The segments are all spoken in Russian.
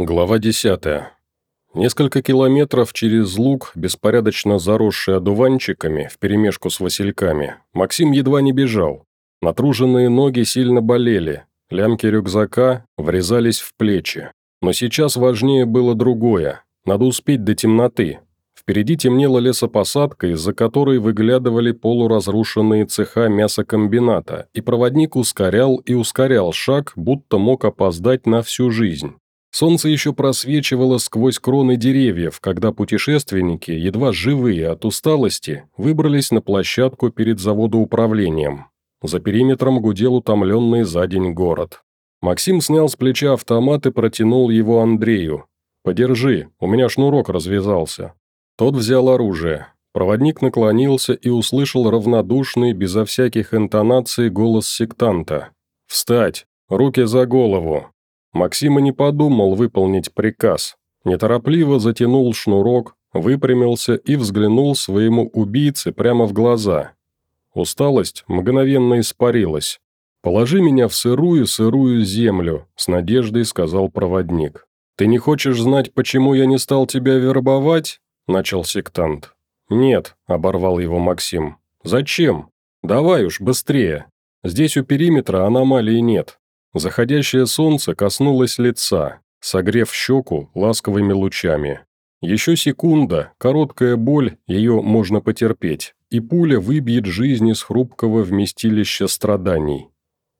Глава 10. Несколько километров через луг, беспорядочно заросший одуванчиками, вперемешку с васильками, Максим едва не бежал. Натруженные ноги сильно болели, лямки рюкзака врезались в плечи. Но сейчас важнее было другое. Надо успеть до темноты. Впереди темнела лесопосадка, из-за которой выглядывали полуразрушенные цеха мясокомбината, и проводник ускорял и ускорял шаг, будто мог опоздать на всю жизнь. Солнце еще просвечивало сквозь кроны деревьев, когда путешественники, едва живые от усталости, выбрались на площадку перед заводоуправлением. За периметром гудел утомленный за день город. Максим снял с плеча автомат и протянул его Андрею. «Подержи, у меня шнурок развязался». Тот взял оружие. Проводник наклонился и услышал равнодушный, безо всяких интонаций, голос сектанта. «Встать! Руки за голову! Максим и не подумал выполнить приказ. Неторопливо затянул шнурок, выпрямился и взглянул своему убийце прямо в глаза. Усталость мгновенно испарилась. «Положи меня в сырую-сырую землю», — с надеждой сказал проводник. «Ты не хочешь знать, почему я не стал тебя вербовать?» — начал сектант. «Нет», — оборвал его Максим. «Зачем? Давай уж, быстрее. Здесь у периметра аномалий нет. Заходящее солнце коснулось лица, согрев щеку ласковыми лучами. Еще секунда, короткая боль, ее можно потерпеть, и пуля выбьет жизнь из хрупкого вместилища страданий.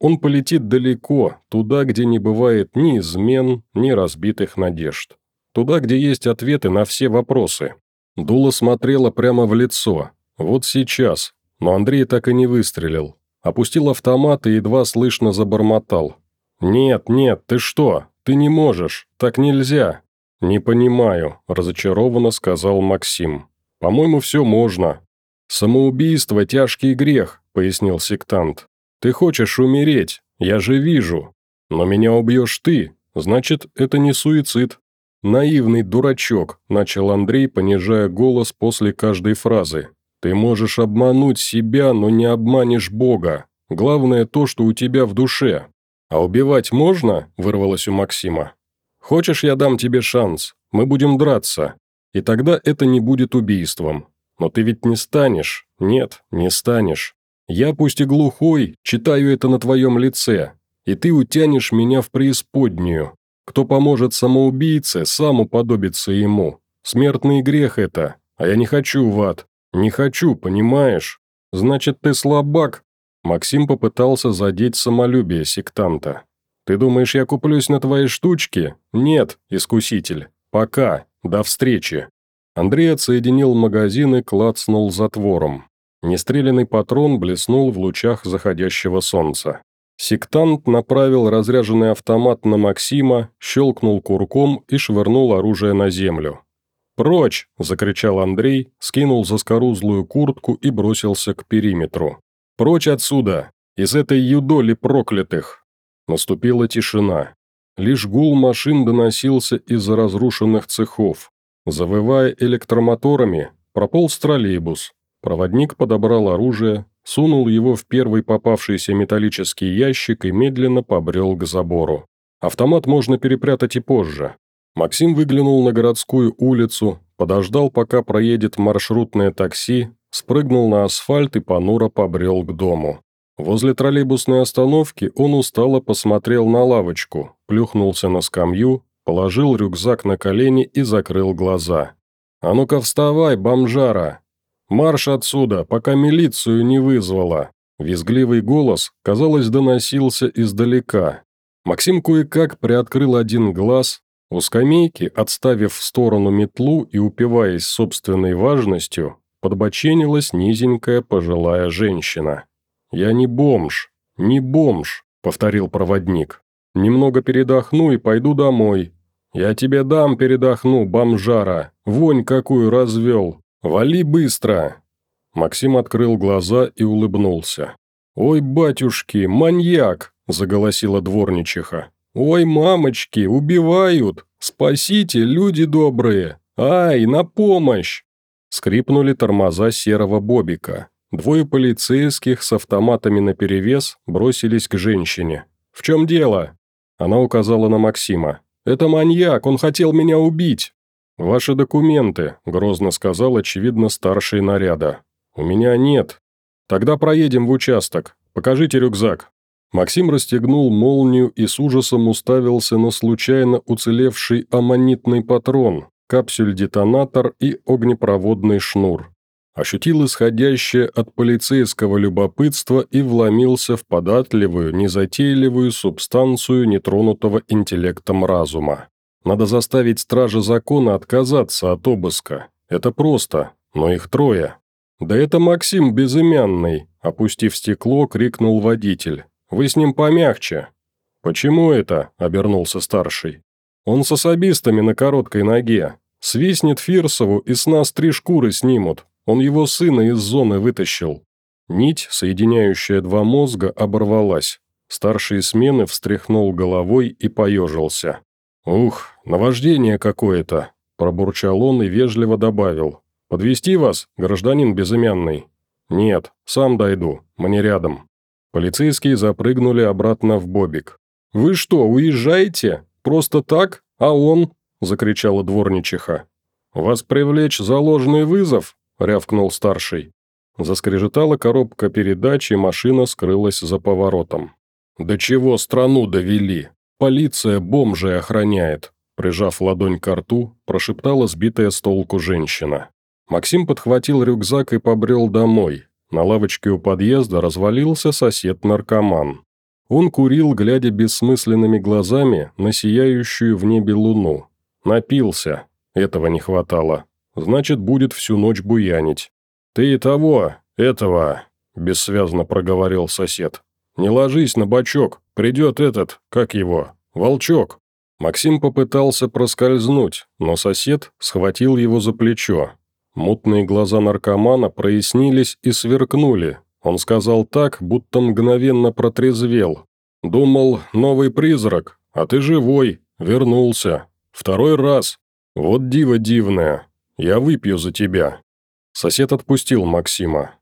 Он полетит далеко, туда, где не бывает ни измен, ни разбитых надежд. Туда, где есть ответы на все вопросы. Дула смотрела прямо в лицо. Вот сейчас. Но Андрей так и не выстрелил. Опустил автомат и едва слышно забормотал. «Нет, нет, ты что? Ты не можешь. Так нельзя». «Не понимаю», – разочарованно сказал Максим. «По-моему, все можно». «Самоубийство – тяжкий грех», – пояснил сектант. «Ты хочешь умереть, я же вижу. Но меня убьешь ты, значит, это не суицид». «Наивный дурачок», – начал Андрей, понижая голос после каждой фразы. Ты можешь обмануть себя, но не обманешь Бога. Главное то, что у тебя в душе. А убивать можно?» – вырвалось у Максима. «Хочешь, я дам тебе шанс? Мы будем драться. И тогда это не будет убийством. Но ты ведь не станешь. Нет, не станешь. Я, пусть и глухой, читаю это на твоем лице. И ты утянешь меня в преисподнюю. Кто поможет самоубийце, сам уподобится ему. Смертный грех это, а я не хочу в ад. «Не хочу, понимаешь? Значит, ты слабак?» Максим попытался задеть самолюбие сектанта. «Ты думаешь, я куплюсь на твои штучки? Нет, искуситель. Пока. До встречи». Андрей отсоединил магазин и клацнул затвором. Нестреляный патрон блеснул в лучах заходящего солнца. Сектант направил разряженный автомат на Максима, щелкнул курком и швырнул оружие на землю. «Прочь!» – закричал Андрей, скинул заскорузлую куртку и бросился к периметру. «Прочь отсюда! Из этой юдоли проклятых!» Наступила тишина. Лишь гул машин доносился из разрушенных цехов. Завывая электромоторами, прополз троллейбус. Проводник подобрал оружие, сунул его в первый попавшийся металлический ящик и медленно побрел к забору. Автомат можно перепрятать и позже. Максим выглянул на городскую улицу, подождал, пока проедет маршрутное такси, спрыгнул на асфальт и понуро побрел к дому. Возле троллейбусной остановки он устало посмотрел на лавочку, плюхнулся на скамью, положил рюкзак на колени и закрыл глаза. «А ну-ка вставай, бомжара! Марш отсюда, пока милицию не вызвала!» Визгливый голос, казалось, доносился издалека. Максим кое-как приоткрыл один глаз, у скамейки, отставив в сторону метлу и упиваясь собственной важностью, подбоченилась низенькая пожилая женщина. «Я не бомж, не бомж», — повторил проводник. «Немного передохну и пойду домой». «Я тебе дам передохну, бомжара, вонь какую развел. Вали быстро!» Максим открыл глаза и улыбнулся. «Ой, батюшки, маньяк!» – заголосила дворничиха. «Ой, мамочки, убивают! Спасите, люди добрые! Ай, на помощь!» Скрипнули тормоза серого бобика. Двое полицейских с автоматами наперевес бросились к женщине. «В чем дело?» Она указала на Максима. Это маньяк, он хотел меня убить!» «Ваши документы», — грозно сказал, очевидно, старший наряда. «У меня нет. Тогда проедем в участок. Покажите рюкзак». Максим расстегнул молнию и с ужасом уставился на случайно уцелевший аммонитный патрон, капсюль-детонатор и огнепроводный шнур. Ощутил исходящее от полицейского любопытства и вломился в податливую, незатейливую субстанцию нетронутого интеллектом разума. Надо заставить стража закона отказаться от обыска. Это просто, но их трое. «Да это Максим Безымянный», – опустив стекло, крикнул водитель. «Вы с ним помягче». «Почему это?» – обернулся старший. «Он с особистами на короткой ноге. Свистнет Фирсову, и с нас три шкуры снимут. Он его сына из зоны вытащил». Нить, соединяющая два мозга, оборвалась. Старший смены встряхнул головой и поежился. «Ух, наваждение какое-то», – пробурчал он и вежливо добавил. Подвести вас, гражданин безымянный?» «Нет, сам дойду, мне рядом». Полицейские запрыгнули обратно в бобик. «Вы что, уезжаете? Просто так? А он?» – закричала дворничиха. «Вас привлечь за ложный вызов?» – рявкнул старший. Заскрежетала коробка передач, и машина скрылась за поворотом. «Да чего страну довели? Полиция бомжей охраняет!» Прижав ладонь к рту, прошептала сбитая с толку женщина. Максим подхватил рюкзак и побрел домой. На лавочке у подъезда развалился сосед-наркоман. Он курил, глядя бессмысленными глазами на сияющую в небе луну. Напился. Этого не хватало. Значит, будет всю ночь буянить. «Ты и того, этого», – бессвязно проговорил сосед. «Не ложись на бочок, придет этот, как его, волчок». Максим попытался проскользнуть, но сосед схватил его за плечо. Мутные глаза наркомана прояснились и сверкнули. Он сказал так, будто мгновенно протрезвел. «Думал, новый призрак, а ты живой, вернулся. Второй раз. Вот диво дивное. Я выпью за тебя». Сосед отпустил Максима.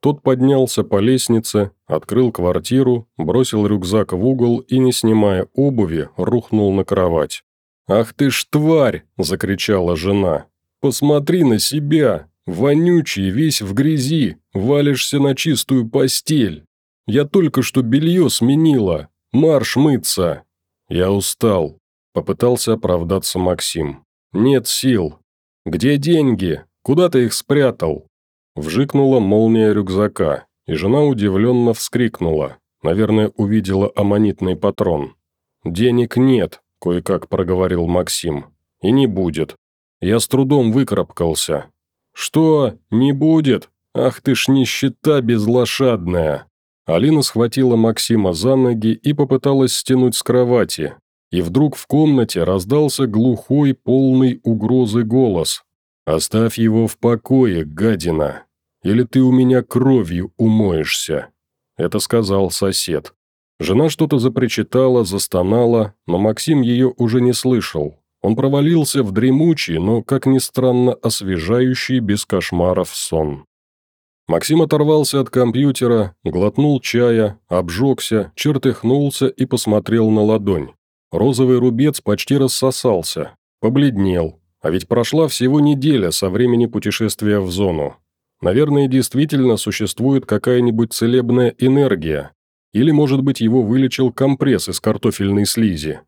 Тот поднялся по лестнице, открыл квартиру, бросил рюкзак в угол и, не снимая обуви, рухнул на кровать. «Ах ты ж тварь!» – закричала жена. Посмотри на себя, вонючий, весь в грязи, валишься на чистую постель. Я только что белье сменила, марш мыться. Я устал, попытался оправдаться Максим. Нет сил. Где деньги? Куда ты их спрятал? Вжикнула молния рюкзака, и жена удивленно вскрикнула. Наверное, увидела аммонитный патрон. «Денег нет», – кое-как проговорил Максим. «И не будет. Я с трудом выкарабкался. «Что? Не будет? Ах ты ж нищета безлошадная!» Алина схватила Максима за ноги и попыталась стянуть с кровати. И вдруг в комнате раздался глухой, полный угрозы голос. «Оставь его в покое, гадина! Или ты у меня кровью умоешься!» Это сказал сосед. Жена что-то запричитала, застонала, но Максим ее уже не слышал. Он провалился в дремучий, но, как ни странно, освежающий без кошмаров сон. Максим оторвался от компьютера, глотнул чая, обжегся, чертыхнулся и посмотрел на ладонь. Розовый рубец почти рассосался, побледнел, а ведь прошла всего неделя со времени путешествия в зону. Наверное, действительно существует какая-нибудь целебная энергия, или, может быть, его вылечил компресс из картофельной слизи.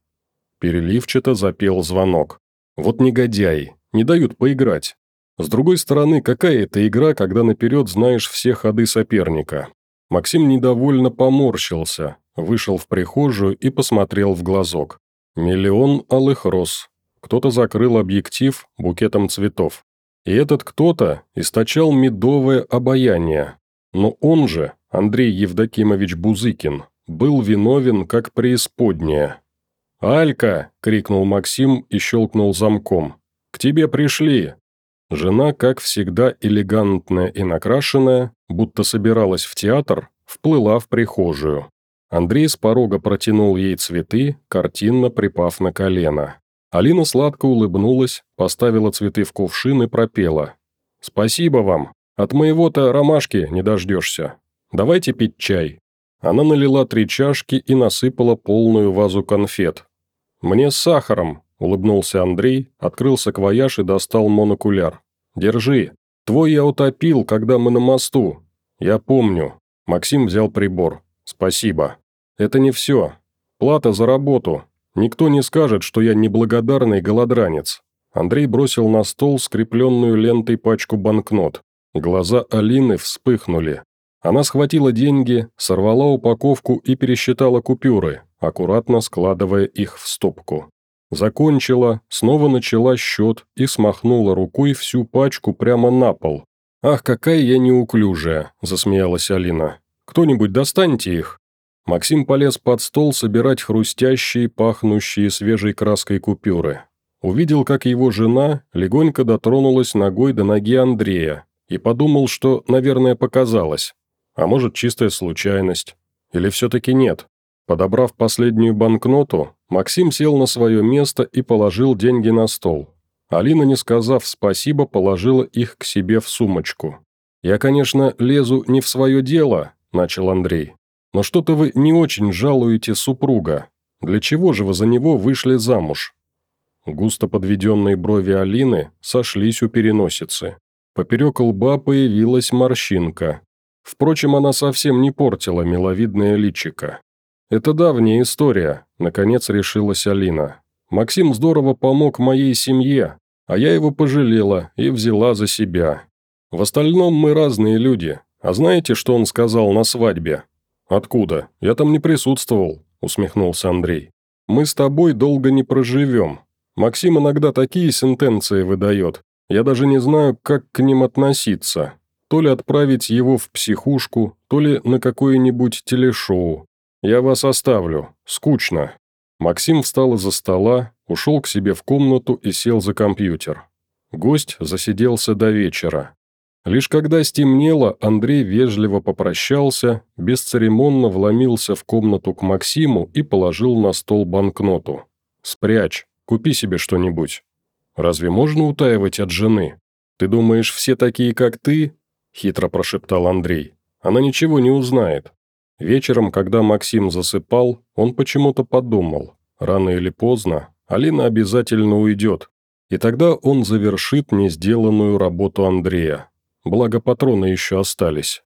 Переливчато запел звонок. Вот негодяи, не дают поиграть. С другой стороны, какая это игра, когда наперед знаешь все ходы соперника? Максим недовольно поморщился, вышел в прихожую и посмотрел в глазок. Миллион алых роз. Кто-то закрыл объектив букетом цветов. И этот кто-то источал медовое обаяние. Но он же, Андрей Евдокимович Бузыкин, был виновен как преисподняя. «Алька!» – крикнул Максим и щелкнул замком. «К тебе пришли!» Жена, как всегда элегантная и накрашенная, будто собиралась в театр, вплыла в прихожую. Андрей с порога протянул ей цветы, картинно припав на колено. Алина сладко улыбнулась, поставила цветы в кувшин и пропела. «Спасибо вам. От моего-то ромашки не дождешься. Давайте пить чай». Она налила три чашки и насыпала полную вазу конфет. «Мне с сахаром», – улыбнулся Андрей, открыл саквояж и достал монокуляр. «Держи. Твой я утопил, когда мы на мосту. Я помню». Максим взял прибор. «Спасибо. Это не все. Плата за работу. Никто не скажет, что я неблагодарный голодранец». Андрей бросил на стол скрепленную лентой пачку банкнот. Глаза Алины вспыхнули. Она схватила деньги, сорвала упаковку и пересчитала купюры, аккуратно складывая их в стопку. Закончила, снова начала счет и смахнула рукой всю пачку прямо на пол. «Ах, какая я неуклюжая!» – засмеялась Алина. «Кто-нибудь достаньте их!» Максим полез под стол собирать хрустящие, пахнущие свежей краской купюры. Увидел, как его жена легонько дотронулась ногой до ноги Андрея и подумал, что, наверное, показалось. А может, чистая случайность. Или все-таки нет. Подобрав последнюю банкноту, Максим сел на свое место и положил деньги на стол. Алина, не сказав спасибо, положила их к себе в сумочку. «Я, конечно, лезу не в свое дело», – начал Андрей. «Но что-то вы не очень жалуете супруга. Для чего же вы за него вышли замуж?» Густо подведенные брови Алины сошлись у переносицы. Поперек лба появилась морщинка. Впрочем, она совсем не портила миловидное личико. «Это давняя история», – наконец решилась Алина. «Максим здорово помог моей семье, а я его пожалела и взяла за себя. В остальном мы разные люди. А знаете, что он сказал на свадьбе?» «Откуда? Я там не присутствовал», – усмехнулся Андрей. «Мы с тобой долго не проживем. Максим иногда такие сентенции выдает. Я даже не знаю, как к ним относиться. То ли отправить его в психушку, то ли на какое-нибудь телешоу. «Я вас оставлю. Скучно». Максим встал из-за стола, ушел к себе в комнату и сел за компьютер. Гость засиделся до вечера. Лишь когда стемнело, Андрей вежливо попрощался, бесцеремонно вломился в комнату к Максиму и положил на стол банкноту. «Спрячь, купи себе что-нибудь». «Разве можно утаивать от жены? Ты думаешь, все такие, как ты?» – хитро прошептал Андрей. «Она ничего не узнает. Вечером, когда Максим засыпал, он почему-то подумал, рано или поздно Алина обязательно уйдет, и тогда он завершит не сделанную работу Андрея. Благо патроны еще остались.